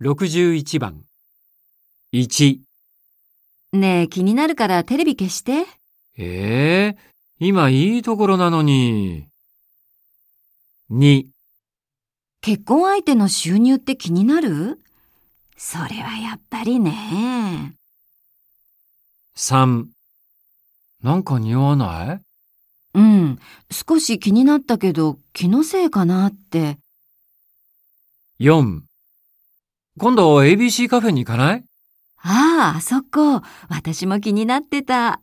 61番。1、ねえ、気になるからテレビ消して。ええ今いいところなのに。2、結婚相手の収入って気になる？それはやっぱりね。3、なんか匂わない？うん、少し気になったけど気のせいかなって。?4、今度 ABC カフェに行かない？ああ、あそこ。私も気になってた。